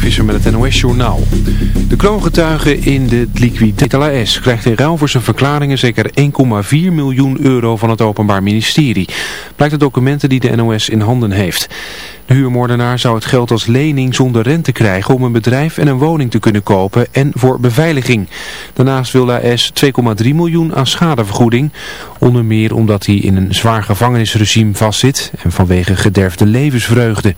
Mark met het NOS Journaal. De kroongetuige in de liquiditeit S krijgt in ruil voor zijn verklaringen zeker 1,4 miljoen euro van het Openbaar Ministerie. Blijkt uit documenten die de NOS in handen heeft. De huurmoordenaar zou het geld als lening zonder rente krijgen om een bedrijf en een woning te kunnen kopen en voor beveiliging. Daarnaast wil de S 2,3 miljoen aan schadevergoeding, onder meer omdat hij in een zwaar gevangenisregime vastzit en vanwege gederfde levensvreugde.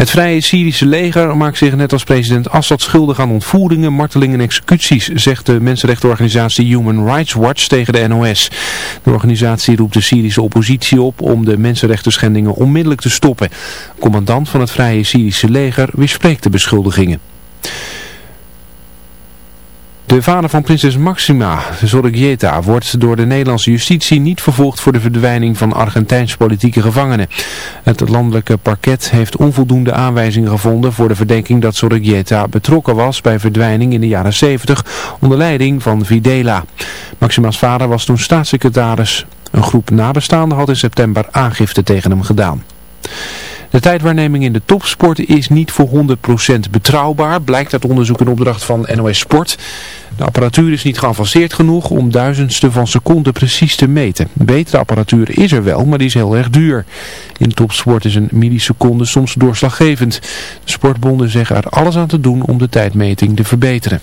Het Vrije Syrische leger maakt zich net als president Assad schuldig aan ontvoeringen, martelingen en executies, zegt de mensenrechtenorganisatie Human Rights Watch tegen de NOS. De organisatie roept de Syrische oppositie op om de mensenrechten schendingen onmiddellijk te stoppen. Commandant van het Vrije Syrische leger weerspreekt de beschuldigingen. De vader van prinses Maxima, Zorregieta, wordt door de Nederlandse justitie niet vervolgd voor de verdwijning van Argentijns politieke gevangenen. Het landelijke parket heeft onvoldoende aanwijzingen gevonden voor de verdenking dat Zorregieta betrokken was bij verdwijning in de jaren 70 onder leiding van Videla. Maxima's vader was toen staatssecretaris. Een groep nabestaanden had in september aangifte tegen hem gedaan. De tijdwaarneming in de topsport is niet voor 100% betrouwbaar, blijkt uit onderzoek in opdracht van NOS Sport. De apparatuur is niet geavanceerd genoeg om duizendste van seconde precies te meten. Betere apparatuur is er wel, maar die is heel erg duur. In topsport is een milliseconde soms doorslaggevend. De sportbonden zeggen er alles aan te doen om de tijdmeting te verbeteren.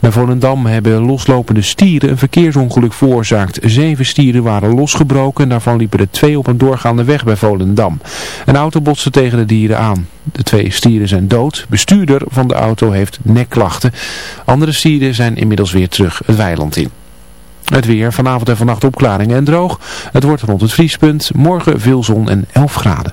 Bij Volendam hebben loslopende stieren een verkeersongeluk veroorzaakt. Zeven stieren waren losgebroken en daarvan liepen er twee op een doorgaande weg bij Volendam. Een auto botste tegen de dieren aan. De twee stieren zijn dood. Bestuurder van de auto heeft nekklachten. Andere stieren zijn inmiddels weer terug het weiland in. Het weer, vanavond en vannacht opklaringen en droog. Het wordt rond het vriespunt. Morgen veel zon en 11 graden.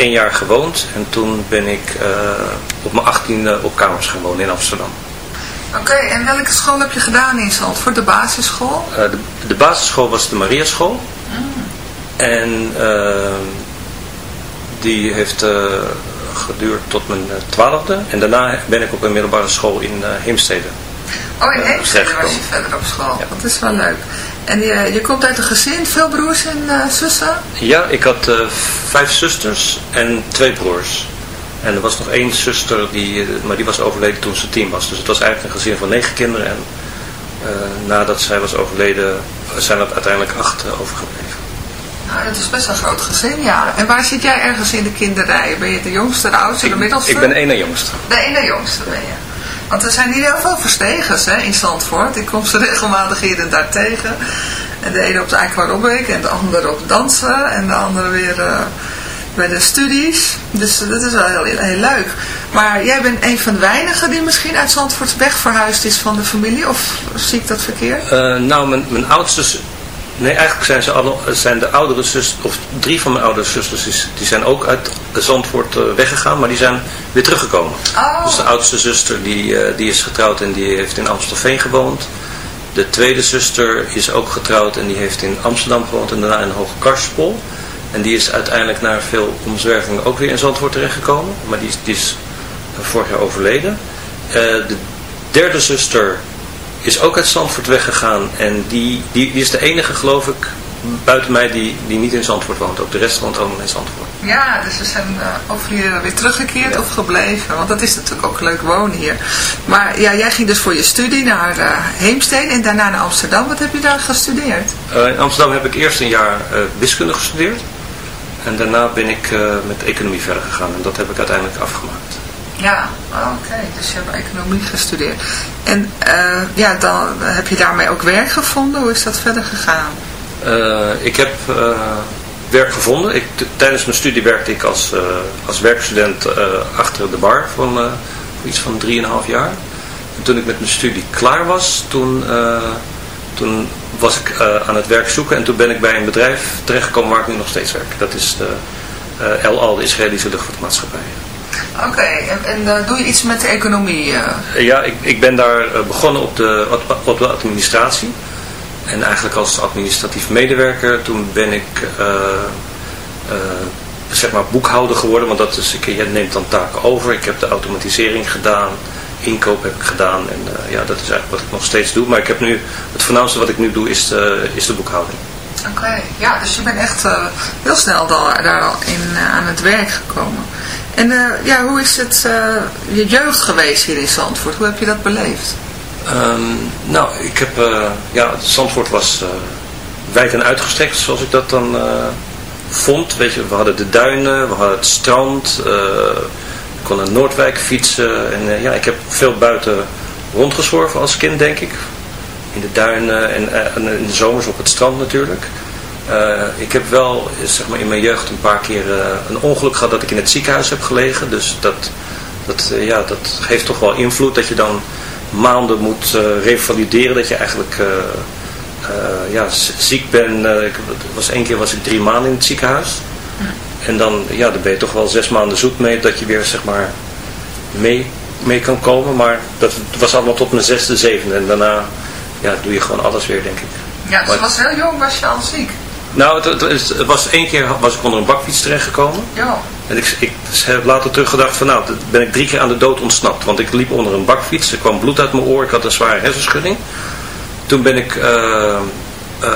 één jaar gewoond en toen ben ik op mijn achttiende op kamers gaan wonen in Amsterdam. Oké, en welke school heb je gedaan in Zandvoort? De basisschool? de, de, basisschool was de Maria School. Mm. En die heeft geduurd tot mijn twaalfde. En daarna ben ik op een middelbare school in Heemstede. Oh, in Heemstede was je verder op school. Ja. Dat is wel leuk. En je, je komt uit een gezin, veel broers en zussen? Ja, ik had vijf zusters en twee broers. En er was nog één zuster, die, eh, maar die was overleden toen ze tien was. Dus het was eigenlijk een gezin van negen kinderen. En uh, nadat zij was overleden, zijn er uiteindelijk acht overgebleven. Nou, dat is best een groot gezin, ja. En waar zit jij ergens in de kinderrij? Ben je de jongste, de oudste, de middelste? Ik ben de ene jongste. De ene jongste ben je. Want er zijn hier heel veel verstegers hè, in Zandvoort. Ik kom ze regelmatig hier en daar tegen. En de ene op de aquarobic en de andere op dansen. En de andere weer uh, bij de studies. Dus uh, dat is wel heel, heel, leuk. Maar jij bent een van de weinigen die misschien uit Zandvoort weg verhuisd is van de familie. Of zie ik dat verkeerd? Uh, nou, mijn, mijn oudste Nee, eigenlijk zijn, ze alle, zijn de oudere zusters, of drie van mijn oudere zusters, die zijn ook uit Zandvoort uh, weggegaan, maar die zijn weer teruggekomen. Oh. Dus de oudste zuster, die, uh, die is getrouwd en die heeft in Amstelveen gewoond. De tweede zuster is ook getrouwd en die heeft in Amsterdam gewoond en daarna in Karspol. En die is uiteindelijk na veel omzwervingen ook weer in Zandvoort terechtgekomen, maar die, die is vorig jaar overleden. Uh, de derde zuster is ook uit Zandvoort weggegaan. En die, die is de enige, geloof ik, buiten mij die, die niet in Zandvoort woont. Ook de rest woont allemaal in Zandvoort. Ja, dus ze zijn uh, of hier weer teruggekeerd of gebleven. Want dat is natuurlijk ook leuk wonen hier. Maar ja, jij ging dus voor je studie naar uh, Heemsteen en daarna naar Amsterdam. Wat heb je daar gestudeerd? Uh, in Amsterdam heb ik eerst een jaar wiskunde gestudeerd. En daarna ben ik met economie verder gegaan. En dat heb ik uiteindelijk afgemaakt. Ja, oké. Dus je hebt economie gestudeerd. En ja, dan heb je daarmee ook werk gevonden. Hoe is dat verder gegaan? Uh, ik heb uh, werk gevonden. Ik, tijdens mijn studie werkte ik als, als werkstudent achter de bar van iets van 3,5 jaar. En toen ik met mijn studie klaar was, toen, toen was ik aan het werk zoeken. En toen ben ik bij een bedrijf terechtgekomen waar ik nu nog steeds werk. Dat is de El Al, de Israëlische luchtvaartmaatschappij. Oké, en, en uh, doe je iets met de economie? Uh? Ja, ik, ik ben daar begonnen op de, op de administratie. En eigenlijk als administratief medewerker, toen ben ik zeg maar boekhouder geworden. Want dat is, je neemt dan taken over. Ik heb de automatisering gedaan, inkoop heb ik gedaan. En ja, dat is eigenlijk wat ik nog steeds doe. Maar ik heb nu, het voornaamste wat ik nu doe is de, is de boekhouding. Oké, ja, dus je bent echt heel snel daar, daar al in, aan het werk gekomen. En ja, hoe is het je jeugd geweest hier in Zandvoort? Hoe heb je dat beleefd? Um, nou, ik heb, ja, Zandvoort was wijd en uitgestrekt zoals ik dat dan vond. Weet je, we hadden de duinen, we hadden het strand, ik kon naar Noordwijk fietsen. En ja, ik heb veel buiten rondgezworven als kind, denk ik in de duinen en, en in de zomers op het strand natuurlijk. Uh, ik heb wel zeg maar, in mijn jeugd een paar keer uh, een ongeluk gehad dat ik in het ziekenhuis heb gelegen. Dus dat, dat, uh, ja, dat geeft toch wel invloed dat je dan maanden moet revalideren. Dat je eigenlijk ja, ziek bent. ik, was, één keer was ik drie maanden in het ziekenhuis. En dan, ja, dan ben je toch wel zes maanden zoet mee dat je weer zeg maar, mee, mee kan komen. Maar dat was allemaal tot mijn zesde, zevende. En daarna ja, doe je gewoon alles weer, denk ik. Ja, dus was heel jong, was je al ziek? Nou, het, het, het, was één keer was ik onder een bakfiets terechtgekomen. Ja. En ik, ik heb later teruggedacht van nou, ben ik drie keer aan de dood ontsnapt. Want ik liep onder een bakfiets, er kwam bloed uit mijn oor, ik had een zware hersenschudding. Toen ben ik uh, uh,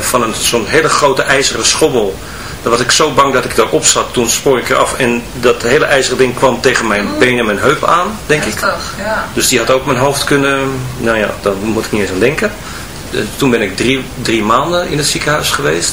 van zo'n hele grote ijzeren schommel dan was ik zo bang dat ik daarop zat. Toen spoor ik eraf en dat hele ijzeren ding kwam tegen mijn benen en mijn heup aan, denk ik. Ja. Dus die had ook mijn hoofd kunnen, nou ja, daar moet ik niet eens aan denken. Toen ben ik drie, drie maanden in het ziekenhuis geweest.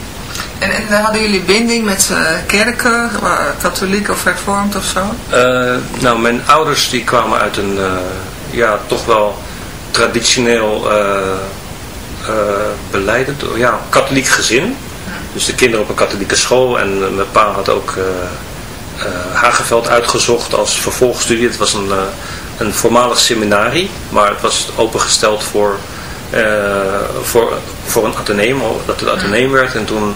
En, en hadden jullie binding met uh, kerken, katholiek of hervormd of zo? Uh, nou, mijn ouders die kwamen uit een, ja, toch wel traditioneel beleidend, ja, katholiek gezin. Dus de kinderen op een katholieke school en mijn pa had ook uh, Hageveld uitgezocht als vervolgstudie. Het was een, uh, een voormalig seminarie, maar het was opengesteld voor, voor, voor een ateneum, dat het ateneum werd. En toen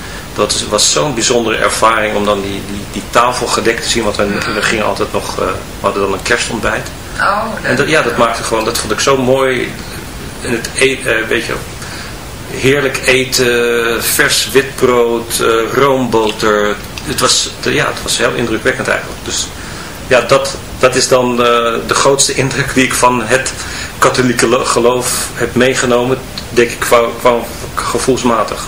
Dat was zo'n bijzondere ervaring om dan die, die, die tafel gedekt te zien. Want we, we gingen altijd nog... Uh, we hadden dan een kerstontbijt. Oh, en dat, ja, dat maakte gewoon... Dat vond ik zo mooi. En het eten, uh, weet je heerlijk eten, vers witbrood, uh, roomboter, het was, ja, het was heel indrukwekkend eigenlijk. Dus ja, dat, dat is dan de, de grootste indruk die ik van het katholieke geloof heb meegenomen, denk ik, qua, qua gevoelsmatig.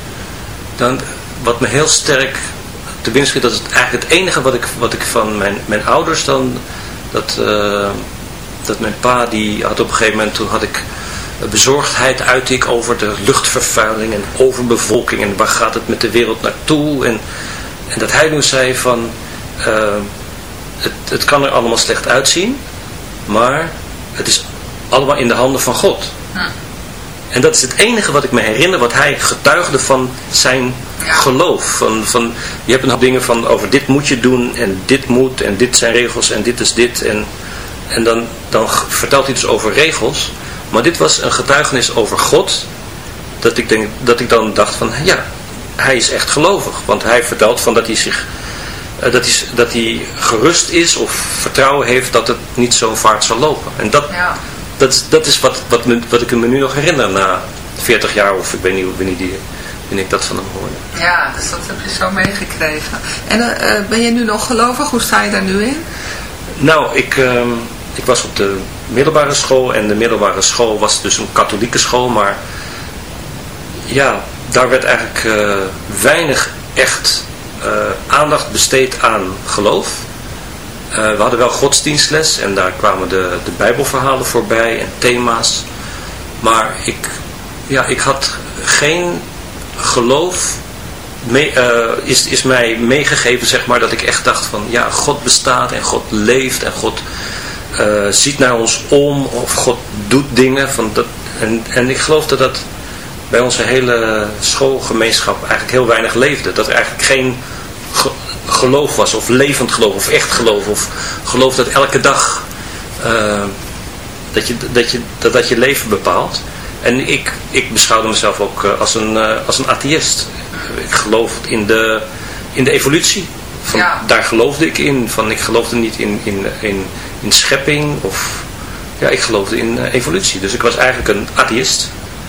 Dan, wat me heel sterk te binnen dat is eigenlijk het enige wat ik, wat ik van mijn, mijn ouders dan, dat, dat mijn pa, die had op een gegeven moment, toen had ik bezorgdheid uit ik over de luchtvervuiling en overbevolking en waar gaat het met de wereld naartoe. En, en dat hij nu zei van, uh, het, het kan er allemaal slecht uitzien, maar het is allemaal in de handen van God. En dat is het enige wat ik me herinner, wat hij getuigde van zijn geloof. Van, van, je hebt een dingen van over dit moet je doen en dit moet en dit zijn regels en dit is dit. En, en dan, dan vertelt hij dus over regels. Maar dit was een getuigenis over God. Dat ik, denk, dat ik dan dacht van ja, hij is echt gelovig. Want hij vertelt van dat hij zich uh, dat, hij, dat hij gerust is of vertrouwen heeft dat het niet zo vaart zal lopen. En dat, ja. Dat, dat is wat, wat, me, wat ik me nu nog herinner na 40 jaar of ik weet niet wanneer, die, wanneer ik dat van hem hoorde. Ja, dus dat heb je zo meegekregen. En uh, ben je nu nog gelovig? Hoe sta je daar nu in? Nou, ik, uh, ik was op de middelbare school. En de middelbare school was dus een katholieke school. Maar ja, daar werd eigenlijk uh, weinig echt aandacht besteed aan geloof. We hadden wel godsdienstles en daar kwamen de, de bijbelverhalen voorbij en thema's. Maar ik, ja, ik had geen geloof mee, is, is mij meegegeven, zeg maar, dat ik echt dacht van, ja, God bestaat en God leeft en God uh, ziet naar ons om of God doet dingen. Van dat, en, en ik geloof dat dat bij onze hele schoolgemeenschap eigenlijk heel weinig leefde. Dat er eigenlijk geen geloof was of levend geloof of echt geloof of geloof dat elke dag uh, dat, je, dat, je, dat, dat je leven bepaalt. En ik, ik beschouwde mezelf ook uh, als een, uh, als een atheïst. Ik geloof in de, in de evolutie. Van, ja. Daar geloofde ik in. Van, ik geloofde niet in, in, in in schepping of ja, ik geloofde in evolutie. Dus ik was eigenlijk een atheïst.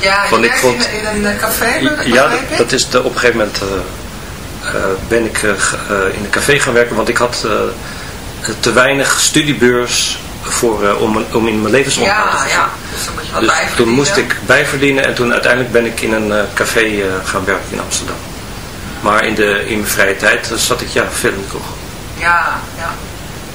Ja, je ik vond, in, een café? Ja, dat, dat is de, op een gegeven moment uh, uh, ben ik uh, in een café gaan werken, want ik had te weinig studiebeurs voor, om, om in mijn levensonderhoud ja, te voorzien. Ja, dus dus toen moest ik bijverdienen en toen uiteindelijk ben ik in een café gaan werken in Amsterdam. Maar in, de, in mijn vrije tijd zat ik ja, veel in de kroeg. Ja, ja.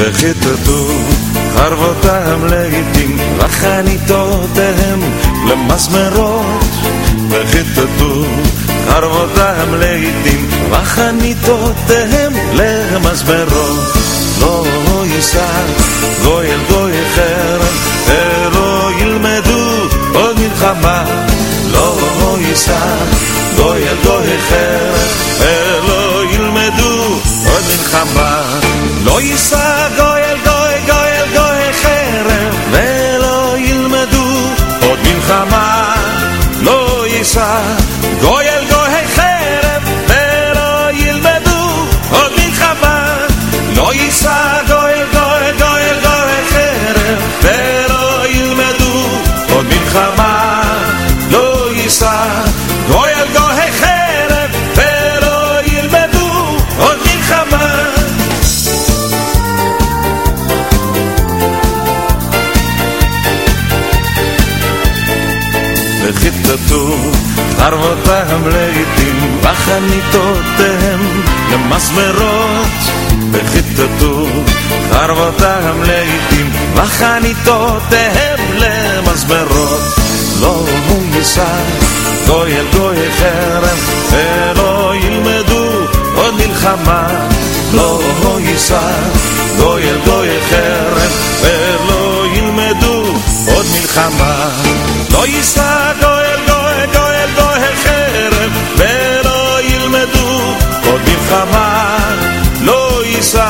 וחיטטו חרבותם לעתים וחניתותיהם למסמרות וחיטטו חרבותם לעתים וחניתותיהם למסמרות לא יישא גוי אל גוי חרם ולא ילמדו עוד מלחמה לא יישא גוי אל גוי חרם וחיטטו חרבותם לעתים בחניתותיהם למסמרות וחיטטו חרבותם לעתים בחניתותיהם למסמרות לא יישא גוי אל גוי חרם ולא ילמדו עוד מלחמה לא יישא גוי אל גוי חרם ולא ילמדו עוד מלחמה לא יישא גוי אל גוי עוד מלחמה לא יישא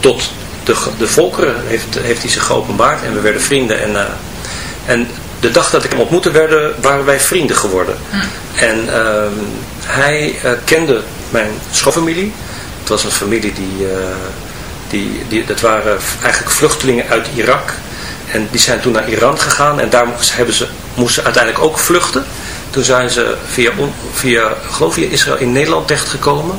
tot de, de volkeren heeft, heeft hij zich geopenbaard en we werden vrienden. En, eh, en de dag dat ik hem ontmoette werden, waren wij vrienden geworden. En ehm, hij eh, kende mijn schoonfamilie. Het was een familie die, eh, die, die, dat waren eigenlijk vluchtelingen uit Irak. En die zijn toen naar Iran gegaan en daar hebben ze, moesten ze uiteindelijk ook vluchten. Toen zijn ze via, via geloof je, Israël in Nederland terechtgekomen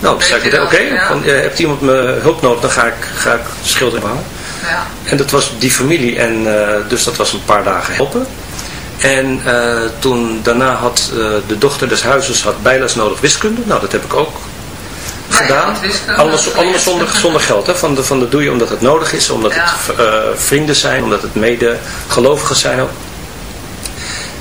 nou, dan zei ik, oké, ja. eh, hebt iemand me hulp nodig, dan ga ik, ga ik schilderen en behangen. Ja. En dat was die familie en eh, dus dat was een paar dagen helpen. En eh, toen daarna had de dochter des huizes had bijles nodig wiskunde. Nou, dat heb ik ook ja, gedaan. allemaal is- zonder, zonder geld. Hè? Van, de, van de doe je omdat het nodig is, omdat het vrienden zijn, omdat het mede gelovigen zijn ook.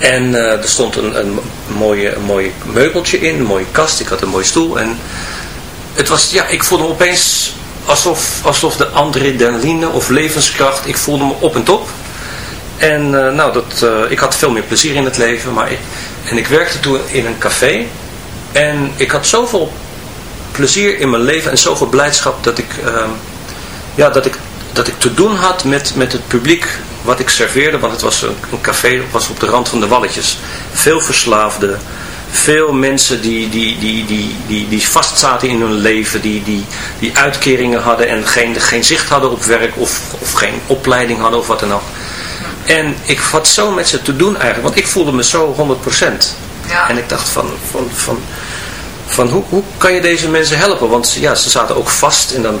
En uh, er stond een, een, mooie, een mooi meubeltje in, een mooie kast. Ik had een mooie stoel. En het was, ja, ik voelde me opeens alsof, alsof de adrenaline of levenskracht, ik voelde me op en top. En uh, nou, dat, uh, ik had veel meer plezier in het leven. Maar ik, en ik werkte toen in een café. En ik had zoveel plezier in mijn leven en zoveel blijdschap dat ik, ja, dat ik, dat ik te doen had met, met het publiek wat ik serveerde, want het was een, een café was op de rand van de walletjes. Veel verslaafden, veel mensen die, die, die, die, die, die vastzaten in hun leven, die, die, die uitkeringen hadden en geen, geen zicht hadden op werk of, of geen opleiding hadden of wat dan ook. En ik had zo met ze te doen eigenlijk, want ik voelde me zo 100%. Ja. En ik dacht van, van, van, van hoe, hoe kan je deze mensen helpen? Want ja, ze zaten ook vast en dan,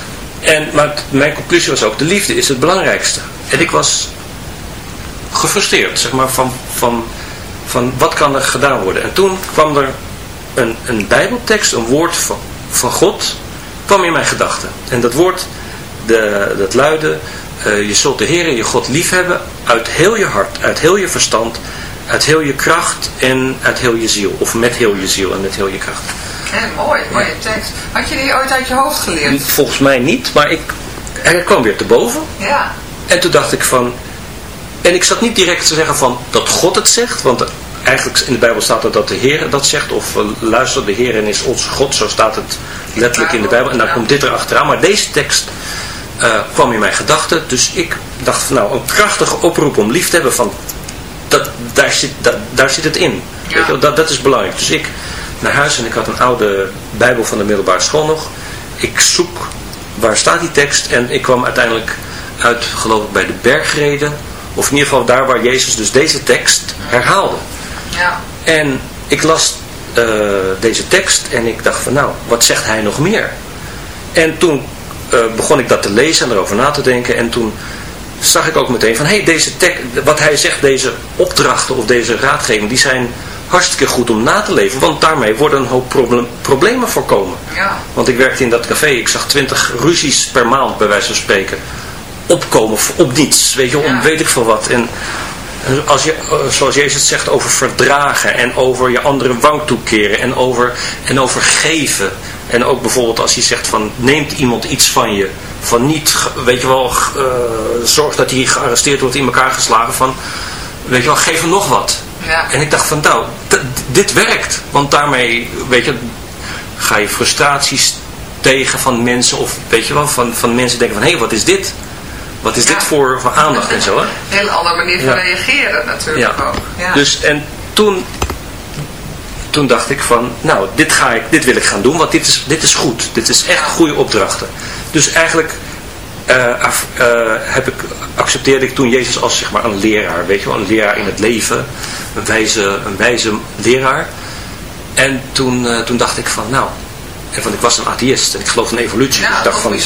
En, maar mijn conclusie was ook, de liefde is het belangrijkste. En ik was gefrustreerd, zeg maar, van, van, van wat kan er gedaan worden. En toen kwam er een, een bijbeltekst, een woord van, van God, kwam in mijn gedachten. En dat woord, de, dat luidde, uh, je zult de Heer en je God liefhebben uit heel je hart, uit heel je verstand, uit heel je kracht en uit heel je ziel. Of met heel je ziel en met heel je kracht. Ja, mooi, mooie tekst. Had je die ooit uit je hoofd geleerd? Volgens mij niet, maar ik, er kwam weer te boven. Ja. En toen dacht ik van, en ik zat niet direct te zeggen van dat God het zegt, want eigenlijk in de Bijbel staat er dat de Heer dat zegt, of uh, luister de Heer en is onze God, zo staat het letterlijk in de Bijbel. En dan komt dit erachteraan, maar deze tekst uh, kwam in mijn gedachten, dus ik dacht van nou, een krachtige oproep om lief te hebben van, dat, daar, zit, dat, daar zit het in. Weet je, dat, dat is belangrijk. Dus ik naar huis en ik had een oude Bijbel van de middelbare school nog. Ik zoek, waar staat die tekst? En ik kwam uiteindelijk uit, geloof ik, bij de bergreden of in ieder geval daar waar Jezus dus deze tekst herhaalde. Ja. En ik las uh, deze tekst en ik dacht van nou, wat zegt hij nog meer? En toen uh, begon ik dat te lezen en erover na te denken. En toen zag ik ook meteen van hé, hey, deze tekst, wat hij zegt, deze opdrachten of deze raadgevingen, die zijn hartstikke goed om na te leven. Want daarmee worden een hoop problem, problemen voorkomen. Ja. Want ik werkte in dat café, ik zag twintig ruzies per maand bij wijze van spreken opkomen op niets. Weet je, om weet ik veel wat. En als je, eh, zoals Jezus zegt, over verdragen en over je andere wang toekeren en over, en over geven. En ook bijvoorbeeld als je zegt van neemt iemand iets van je, van niet, weet je wel, uh, zorg dat hij gearresteerd wordt, in elkaar geslagen van weet je wel, geef hem nog wat. Ja. En ik dacht van, nou, dit werkt. Want daarmee, weet je, ga je frustraties tegen van mensen. Of weet je wel, van, van mensen denken van, hé, hey, wat is dit? Wat is Ja. dit voor, voor aandacht en zo, hè? Een hele andere manier van Ja. reageren natuurlijk ook. Ja. Dus, en toen, toen dacht ik van, nou, dit, ga ik, dit wil ik gaan doen, want dit is, dit is goed. Dit is echt goede opdrachten. Dus eigenlijk eh, af- eh, heb ik, accepteerde ik toen Jezus als zeg maar een leraar, weet je wel, een leraar in het leven. Een wijze, een wijze leraar. En toen, eh, toen dacht ik van, nou, en want ik was een atheïst en ik geloof in evolutie. ja, ik dacht van,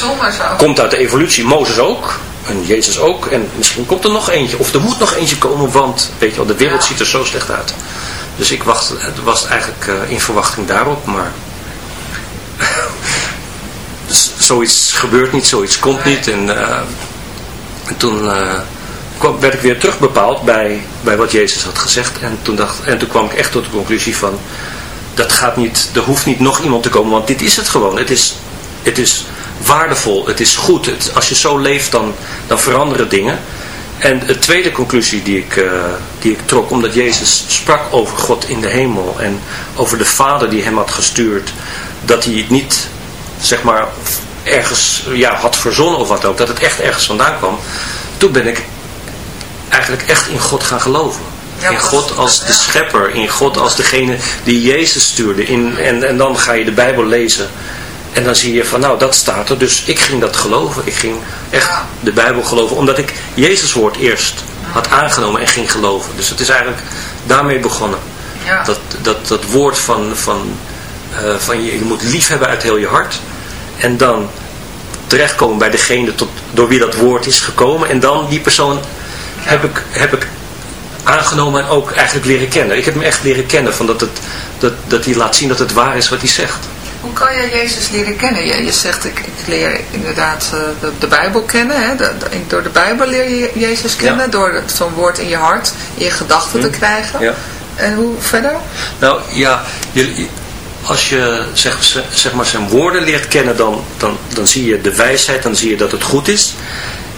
komt uit de evolutie. Mozes ook. En Jezus ook. En misschien komt er nog eentje. Of er moet nog eentje komen. Want weet je wel, de wereld Ja. ziet er zo slecht uit. Dus ik wacht, het was eigenlijk in verwachting daarop. Maar zoiets gebeurt niet. Zoiets komt niet. En, eh, en toen eh, kwam, werd ik weer terugbepaald bij, bij wat Jezus had gezegd. En toen, dacht, en toen kwam ik echt tot de conclusie van... Dat gaat niet, er hoeft niet nog iemand te komen. Want dit is het gewoon. Het is, het is waardevol. Het is goed. Het, als je zo leeft dan, dan veranderen dingen. En de tweede conclusie die ik, eh, die ik trok, omdat Jezus sprak over God in de hemel en over de Vader die hem had gestuurd, dat hij het niet, zeg maar, ergens ja, had verzonnen of wat ook, dat het echt ergens vandaan kwam. Toen ben ik eigenlijk echt in God gaan geloven. In God als de schepper, in God als degene die Jezus stuurde. In, en, en dan ga je de Bijbel lezen. En dan zie je van nou dat staat er. Dus ik ging dat geloven. Ik ging echt de Bijbel geloven. Omdat ik Jezus woord eerst had aangenomen en ging geloven. Dus het is eigenlijk daarmee begonnen. Dat, dat, dat woord van, van, eh, van je, je moet lief hebben uit heel je hart. En dan terechtkomen bij degene tot, door wie dat woord is gekomen. En dan die persoon heb, ik, heb ik aangenomen en ook eigenlijk leren kennen. Ik heb hem echt leren kennen. Van dat, het, dat, dat hij laat zien dat het waar is wat hij zegt. Hoe kan je Jezus leren kennen? Je, je zegt, ik, ik leer inderdaad eh, de, de Bijbel kennen. Hè? De- de- door de Bijbel leer je Jezus kennen. Ja. Hm. Door zo'n woord in je hart, in je gedachten te krijgen. Ja. En hoe verder? Nou ja, je- als je zeg, zeg maar zijn woorden leert kennen, dan, dan, dan zie je de wijsheid, dan zie je dat het goed is.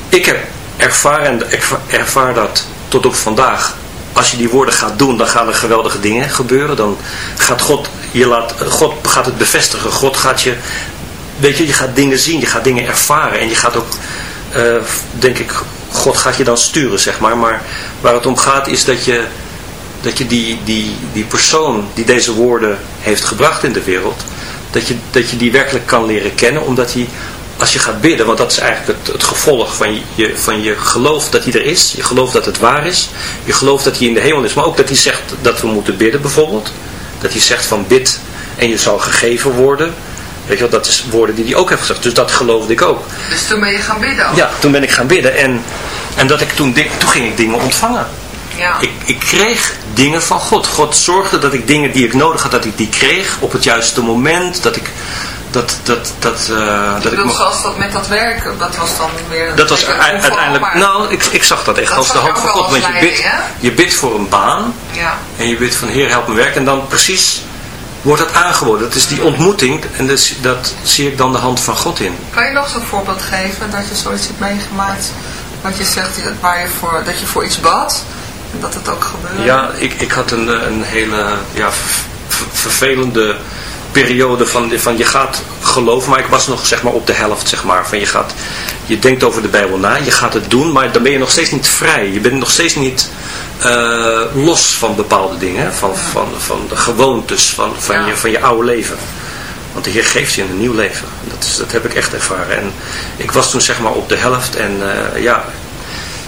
Ik heb ervaren, en ik ervaar dat tot op vandaag. Als je die woorden gaat doen, dan gaan er geweldige dingen gebeuren. Dan gaat God, je laat, God gaat het bevestigen. God gaat je, weet je, je gaat dingen zien, je gaat dingen ervaren. En je gaat ook, eh, denk ik, God gaat je dan sturen, zeg maar. Maar waar het om gaat is dat je dat je die, die, die persoon die deze woorden heeft gebracht in de wereld, dat je, dat je die werkelijk kan leren kennen, omdat hij, als je gaat bidden, want dat is eigenlijk het, het gevolg van je, van je geloof dat hij er is, je geloof dat het waar is, je geloof dat hij in de hemel is, maar ook dat hij zegt dat we moeten bidden bijvoorbeeld, dat hij zegt van bid en je zal gegeven worden, weet je wel, dat is woorden die hij ook heeft gezegd, dus dat geloofde ik ook. Dus toen ben je gaan bidden ook. Ja, toen ben ik gaan bidden en, en dat ik toen, toen ging ik dingen ontvangen. Ja. Ik, ik kreeg dingen van God. God zorgde dat ik dingen die ik nodig had, dat ik die kreeg op het juiste moment. Dat ik, dat, dat, dat, eh, dat ik me- zoals dat met dat werk, dat was dan weer... dat was uiteindelijk, maar- nou, ik, ik zag dat echt Dat als de hand van God. Want je bidt, hè? je bidt voor een baan Ja. en je bidt van Heer help me werken. En dan precies wordt dat aangeboden. Dat is die ontmoeting en dat, dat zie ik dan de hand van God in. Kan je nog zo'n voorbeeld geven dat je zoiets hebt meegemaakt? Wat je zegt waar je voor, dat je voor iets bad dat het ook gebeurde? Ja, ik, ik had een, eh, een hele ja, ver- ver- vervelende periode van, van je gaat geloven, maar ik was nog zeg maar op de helft zeg maar. Van je, gaat, je denkt over de Bijbel na, je gaat het doen, maar dan ben je nog steeds niet vrij. Je bent nog steeds niet eh, los van bepaalde dingen, van, van, van de gewoontes van, van, Ja. je, van je oude leven. Want de Heer geeft je een nieuw leven. Dat, is, dat heb ik echt ervaren. En ik was toen zeg maar op de helft en eh, ja,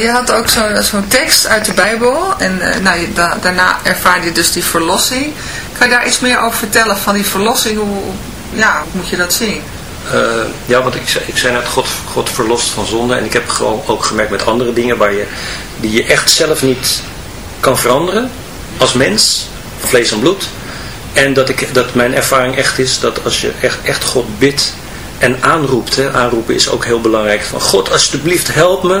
Je had ook zo'n zo'n tekst uit de Bijbel en eh, nou, daarna ervaarde je dus die verlossing. Kan je daar iets meer over vertellen van die verlossing? Hoe, moet je dat zien? Eh, ja, want ik, zei- ik zei net, God, God verlost van zonde. En ik heb gewoon ook gemerkt met andere dingen waar je, die je echt zelf niet kan veranderen. Als mens, vlees en bloed. En dat, ik, dat mijn ervaring echt is dat als je echt, echt God bidt en aanroept. Hè, aanroepen is ook heel belangrijk. Van God, alsjeblieft help me.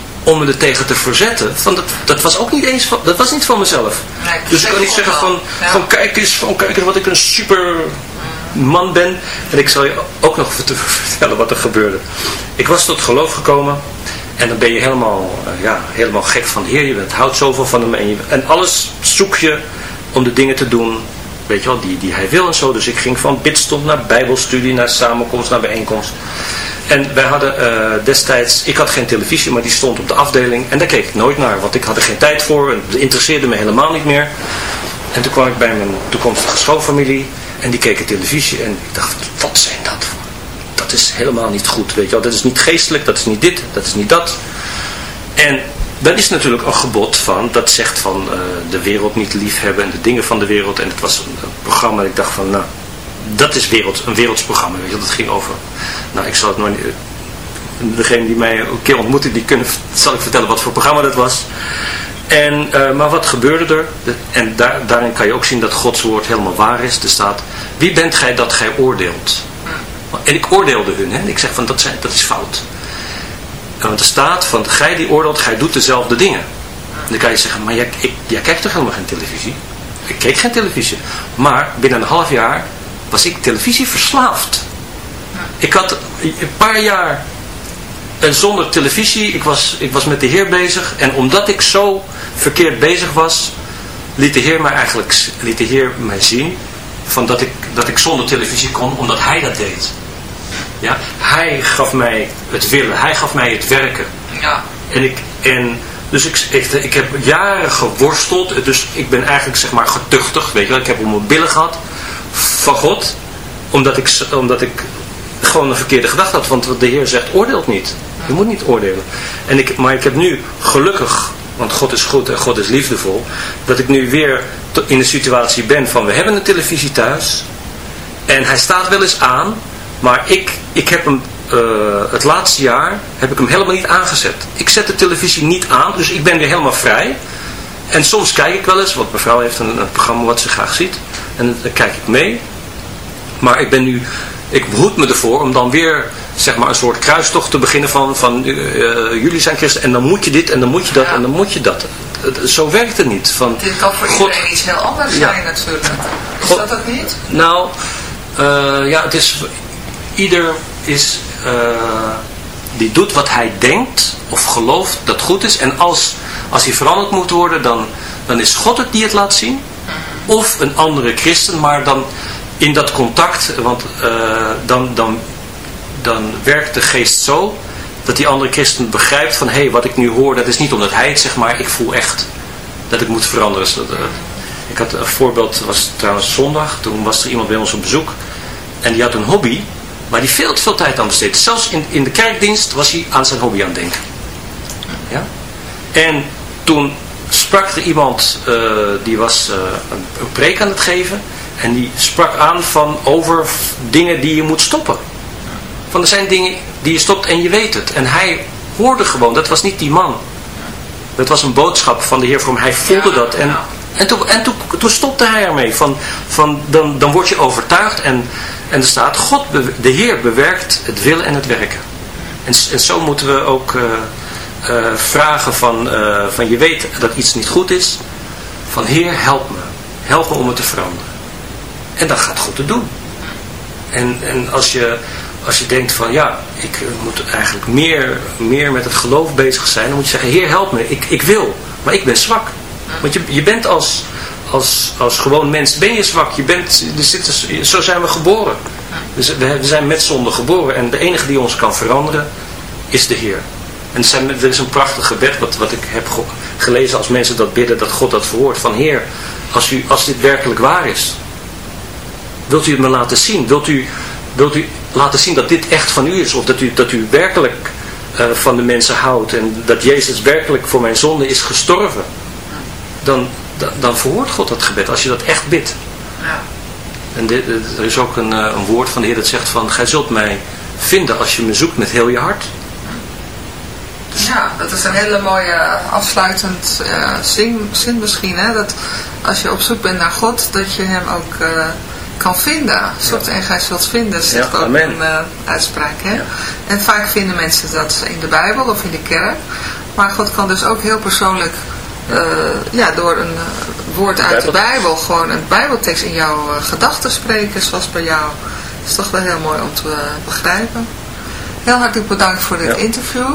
om me er tegen te verzetten. Van dat, dat was ook niet eens van, dat was niet van mezelf. Nee, dus ik kan niet zeggen van, Ja. van kijk eens, van kijk eens wat ik een super man ben. En ik zal je ook nog vert- vertellen wat er gebeurde. Ik was tot geloof gekomen. En dan ben je helemaal, eh, ja, helemaal gek van de Heer. Je bent, houdt zoveel van hem. En, je, en alles zoek je om de dingen te doen. Weet je wel, die, die hij wil en zo. Dus ik ging van bidstond naar bijbelstudie, naar samenkomst, naar bijeenkomst. En wij hadden eh, destijds, ik had geen televisie, maar die stond op de afdeling. En daar keek ik nooit naar, want ik had er geen tijd voor. Het interesseerde me helemaal niet meer. En toen kwam ik bij mijn toekomstige schoonfamilie. En die keken televisie. En ik dacht, wat zijn dat? Dat is helemaal niet goed, weet je wel. Dat is niet geestelijk, dat is niet dit, dat is niet dat. En dat is natuurlijk een gebod van, dat zegt van eh, de wereld niet liefhebben en de dingen van de wereld. En het was een, programma dat ik dacht van, nou, dat is wereld, een werelds programma. Weet je, dat ging over, nou ik zal het maar niet, degene die mij een keer ontmoette, die kunnen, zal ik vertellen wat voor programma dat was. En, eh, maar wat gebeurde er? En daar, daarin kan je ook zien dat Gods woord helemaal waar is. Er staat, wie bent gij dat gij oordeelt? En ik oordeelde hun. Hè? Ik zeg van, dat, zijn, dat is fout. Want er staat van, gij die oordeelt, gij doet dezelfde dingen. En dan kan je zeggen, maar jij, ik, kijkt toch helemaal geen televisie? Ik keek geen televisie. Maar binnen een half jaar was ik televisie verslaafd. Ik had een paar jaar zonder televisie, ik was, ik was met de Heer bezig. En omdat ik zo verkeerd bezig was, liet de Heer mij eigenlijk liet de Heer mij zien van dat, ik, dat ik zonder televisie kon, omdat Hij dat deed. Ja? Hij gaf mij het willen, Hij gaf mij het werken. Ja. En ik, en, dus ik, ik, ik heb jaren geworsteld, dus ik ben eigenlijk zeg maar getuchtig, weet je wel. Ik heb om mijn billen gehad van God, omdat ik, omdat ik gewoon een verkeerde gedachte had. Want de Heer zegt, oordeelt niet. Je moet niet oordelen. En ik, maar ik heb nu gelukkig, want God is goed en God is liefdevol, dat ik nu weer in de situatie ben van, we hebben een televisie thuis. En hij staat wel eens aan, maar ik, ik heb hem eh, het laatste jaar heb ik hem helemaal niet aangezet. Ik zet de televisie niet aan, dus ik ben weer helemaal vrij. En soms kijk ik wel eens, want mevrouw heeft een, een programma wat ze graag ziet. En dan kijk ik mee. Maar ik ben nu, ik behoed me ervoor om dan weer zeg maar een soort kruistocht te beginnen van, van eh, jullie zijn christen en dan moet je dit en dan moet je dat Ja. en dan moet je dat. Zo werkt het niet. Van, Dit kan voor God- iedereen iets heel anders Ja. zijn natuurlijk. Is God- dat ook niet? Nou, eh, ja, het is, ieder is, eh, die doet wat hij denkt of gelooft dat goed is. En als, als hij veranderd moet worden, dan, dan is God het die het laat zien. Of een andere christen, maar dan in dat contact, want eh, dan, dan, dan werkt de geest zo dat die andere christen begrijpt van hé, hey, wat ik nu hoor, dat is niet omdat hij het zegt, maar ik voel echt dat ik moet veranderen. Zodat, eh, ik had een voorbeeld, was trouwens zondag, toen was er iemand bij ons op bezoek en die had een hobby waar hij veel te veel tijd aan besteedde. Zelfs in, in de kerkdienst was hij aan zijn hobby aan het denken. Ja? En toen sprak er iemand, eh, die was eh, een, een preek aan het geven en die sprak aan van over dingen die je moet stoppen. Van er zijn dingen die je stopt en je weet het. En hij hoorde gewoon, dat was niet die man. Het was een boodschap van de Heer voor hem. Hij voelde dat. En, en, toen, en toen, toen stopte hij ermee. Van, van, dan, dan word je overtuigd. En, en er staat, God, de Heer bewerkt het willen en het werken. En, en zo moeten we ook eh, eh, vragen van, eh, van je weet dat iets niet goed is. Van Heer, help me. Help me om het te veranderen. En dan gaat God het doen. En, en als, je, als je denkt van ja, ik moet eigenlijk meer, meer met het geloof bezig zijn. Dan moet je zeggen, Heer help me, ik, ik wil, maar ik ben zwak. Want je, je bent als, als, als gewoon mens, ben je zwak. Je bent, er zit, zo zijn we geboren. Dus we, zijn met zonde geboren. En de enige die ons kan veranderen, is de Heer. En zijn, er is een prachtig gebed wat, wat ik heb ge- gelezen als mensen dat bidden, dat God dat verhoort. Van Heer, als, u, als dit werkelijk waar is, Wilt u het me laten zien? Wilt u, wilt u laten zien dat dit echt van u is? Of dat u, dat u werkelijk eh, van de mensen houdt en dat Jezus werkelijk voor mijn zonde is gestorven? Dan, dan, verhoort God dat gebed als je dat echt bidt. Ja. En dit, er is ook een, eh, een woord van de Heer dat zegt van, gij zult mij vinden als je me zoekt met heel je hart. Ja, dat is een hele mooie afsluitend eh, zin, zin misschien. Hè? Dat als je op zoek bent naar God, dat je hem ook eh, kan vinden. Zoekt en gij zult vinden, zegt Ja, ook amen. een uitspraak. Hè? Ja. En vaak vinden mensen dat in de Bijbel of in de kerk. Maar God kan dus ook heel persoonlijk ja, door een eh, woord uit de Bijbel. Gewoon een Bijbeltekst in jouw eh, gedachten spreken, zoals bij jou. Dat is toch wel heel mooi om te eh, begrijpen. Heel hartelijk bedankt voor dit Ja. interview.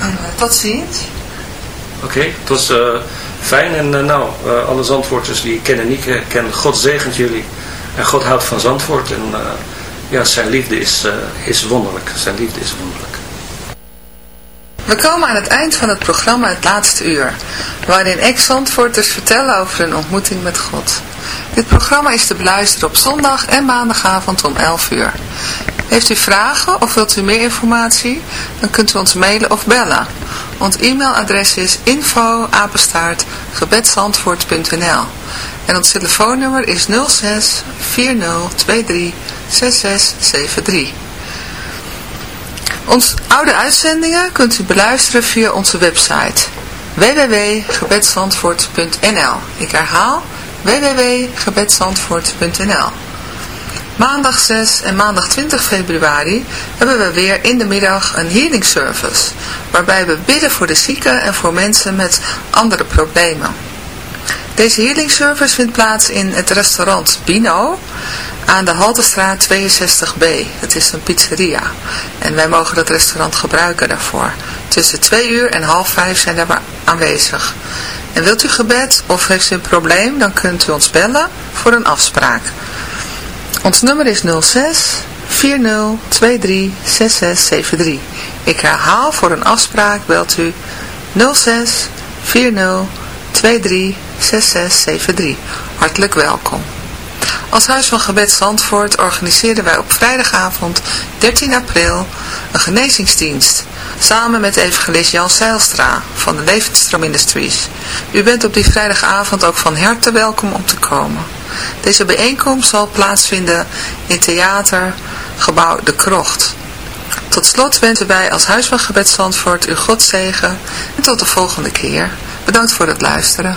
En eh, tot ziens. Oké, het was eh, fijn en eh, nou, eh, alle Zandvoorters die ik ken en niet ken, God zegent jullie. En God houdt van Zandvoort en eh, ja, zijn liefde is, eh, is wonderlijk. Zijn liefde is wonderlijk. We komen aan het eind van het programma Het Laatste Uur, waarin ex-Zandvoorters vertellen over hun ontmoeting met God. Dit programma is te beluisteren op zondag en maandagavond om 11 uur. Heeft u vragen of wilt u meer informatie? Dan kunt u ons mailen of bellen. Ons e-mailadres is info en ons telefoonnummer is 06 4023 6673. Ons oude uitzendingen kunt u beluisteren via onze website www.gebedsandvoort.nl Ik herhaal www.gebedsandvoort.nl Maandag 6 en maandag 20 februari hebben we weer in de middag een healing service, waarbij we bidden voor de zieken en voor mensen met andere problemen. Deze healing service vindt plaats in het restaurant Bino aan de Haltestraat 62B. Het is een pizzeria en wij mogen dat restaurant gebruiken daarvoor. Tussen 2 uur en half 5 zijn we aanwezig. En wilt u gebed of heeft u een probleem, dan kunt u ons bellen voor een afspraak. Ons nummer is 06 40 23 6673. Ik herhaal voor een afspraak belt u 06 40 23 6673. Hartelijk welkom. Als Huis van Gebed Zandvoort organiseren wij op vrijdagavond 13 april een genezingsdienst. Samen met evangelist Jan Seilstra van de Levensstroom Industries. U bent op die vrijdagavond ook van harte welkom om te komen. Deze bijeenkomst zal plaatsvinden in theatergebouw De Krocht. Tot slot wensen wij als Huis van Gebed Zandvoort u God zegen en tot de volgende keer. Bedankt voor het luisteren.